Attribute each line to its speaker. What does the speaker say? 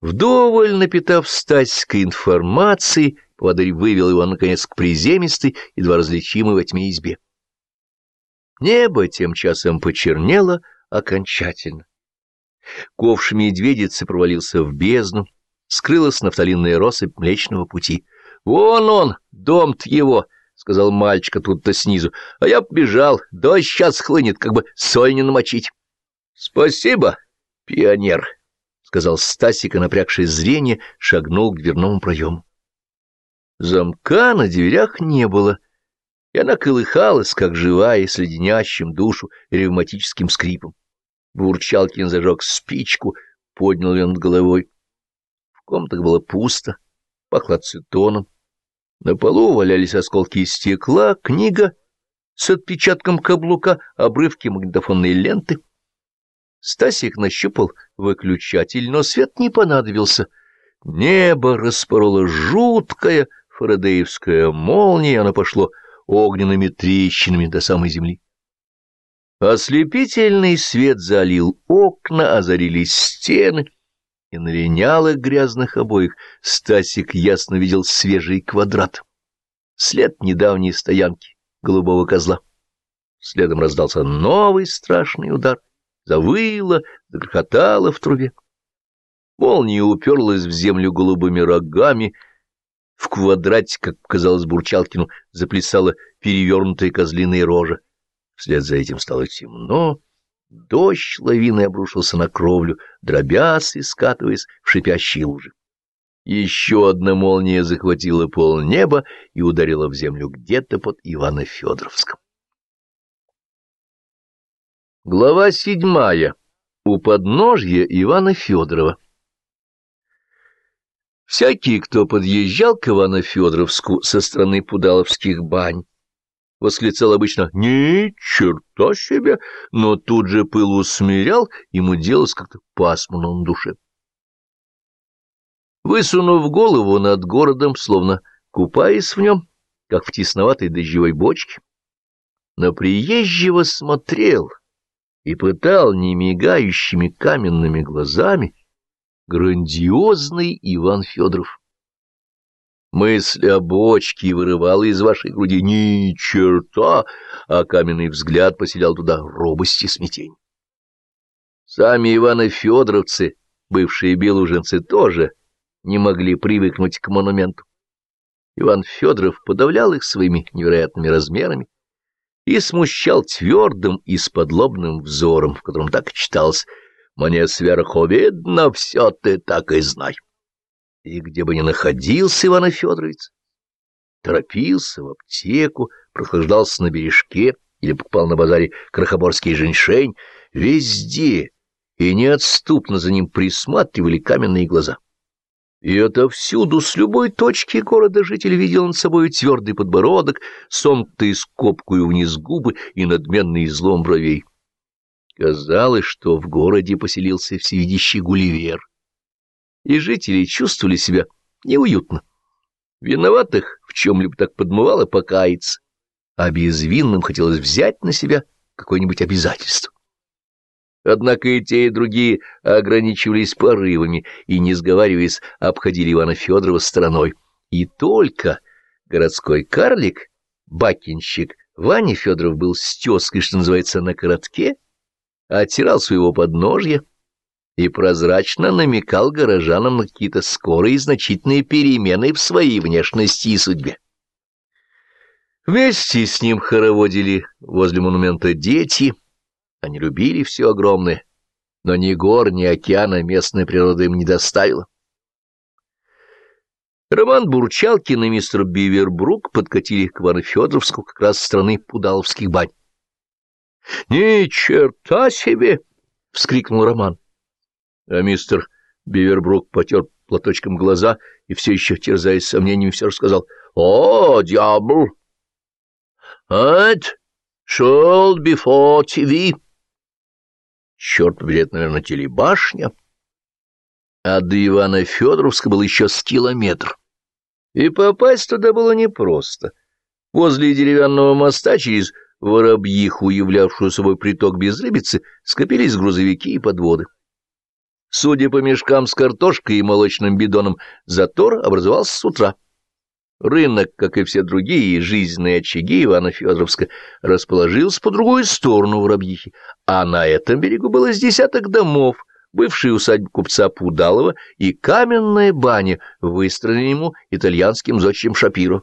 Speaker 1: Вдоволь напитав Стасикой информацией, поводырь вывел его, наконец, к приземистой, едва различимой во тьме избе. Небо тем часом почернело окончательно. Ковш медведицы провалился в бездну, скрылась нафталинная россыпь Млечного Пути. «Вон он, дом-то его!» — сказал мальчик оттуда снизу. «А я побежал, дождь сейчас хлынет, как бы соль не намочить». «Спасибо, пионер!» — сказал Стасик, и, напрягший зрение, шагнул к дверному проему. Замка на дверях не было, и она колыхалась, как живая, с леденящим душу ревматическим скрипом. Бурчалкин зажег спичку, поднял ее над головой. В комнатах было пусто, пахло ацетоном. На полу валялись осколки стекла, книга с отпечатком каблука, обрывки магнитофонной ленты — Стасик нащупал выключатель, но свет не понадобился. Небо распорола жуткая фарадеевская молния, оно пошло огненными трещинами до самой земли. Ослепительный свет залил окна, озарились стены, и на линялых грязных обоих Стасик ясно видел свежий квадрат. След недавней стоянки голубого козла. Следом раздался новый страшный удар завыла, загрохотала в трубе. Молния уперлась в землю голубыми рогами. В квадрате, как казалось Бурчалкину, заплясала перевернутая козлиная рожа. Вслед за этим стало темно. Дождь лавиной обрушился на кровлю, дробясь и скатываясь в шипящие лужи. Еще одна молния захватила полнеба и ударила в землю где-то под Ивано-Федоровском. Глава седьмая. У подножья Ивана Федорова. Всякий, кто подъезжал к Ивано-Федоровску со стороны Пудаловских бань, восклицал обычно «Ни черта себе!», но тут же пыл усмирял, ему делалось как-то пасмурно на душе. Высунув голову над городом, словно купаясь в нем, как в тесноватой дождевой бочке, на приезжего смотрел — и пытал немигающими каменными глазами грандиозный Иван Федоров. Мысль о бочке вырывала из вашей груди ни черта, а каменный взгляд поселял туда робости и смятение. Сами Иваны Федоровцы, бывшие белуженцы, тоже не могли привыкнуть к монументу. Иван Федоров подавлял их своими невероятными размерами, и смущал твердым и сподлобным взором, в котором так читалось «Мне сверху видно, все ты так и знай». И где бы ни находился Иван Федорович, торопился в аптеку, прохлаждался на бережке или покупал на базаре крахоборский женьшень, везде и неотступно за ним присматривали каменные глаза. И это всюду, с любой точки города, житель видел над собой твердый подбородок, сомкнутый скобкую вниз губы и надменный излом бровей. Казалось, что в городе поселился всевидящий Гулливер, и жители чувствовали себя неуютно. Виноватых в чем-либо так подмывало покаяться, а безвинным хотелось взять на себя какое-нибудь обязательство. Однако и те, и другие ограничивались порывами и, не сговариваясь, обходили Ивана Федорова стороной. И только городской карлик, бакинщик, Ваня Федоров был с тезкой, что называется, на коротке, оттирал своего подножья и прозрачно намекал горожанам на какие-то скорые и значительные перемены в своей внешности и судьбе. Вместе с ним хороводили возле монумента дети — они любили все огромное, но ни гор, ни океана местная природа им не доставила. Роман Бурчалкин и мистер Бивербрук подкатили к Ивано-Федоровску как раз страны Пудаловских бань. — Ни черта себе! — вскрикнул Роман. А мистер Бивербрук потер платочком глаза и все еще, терзаясь сомнениями, все рассказал. — О, дьявол! — It shall before TV. Черт побери, наверное, телебашня. А до Ивана Федоровска был еще с километр. И попасть туда было непросто. Возле деревянного моста через Воробьиху, являвшую собой приток безрыбицы, скопились грузовики и подводы. Судя по мешкам с картошкой и молочным бидоном, затор образовался с утра. Рынок, как и все другие жизненные очаги Ивана Федоровска, расположился по другую сторону Воробьихи, а на этом берегу было с десяток домов, бывшая усадьба купца Пудалова и каменная баня, выстроенная ему итальянским зодчим Шапиро.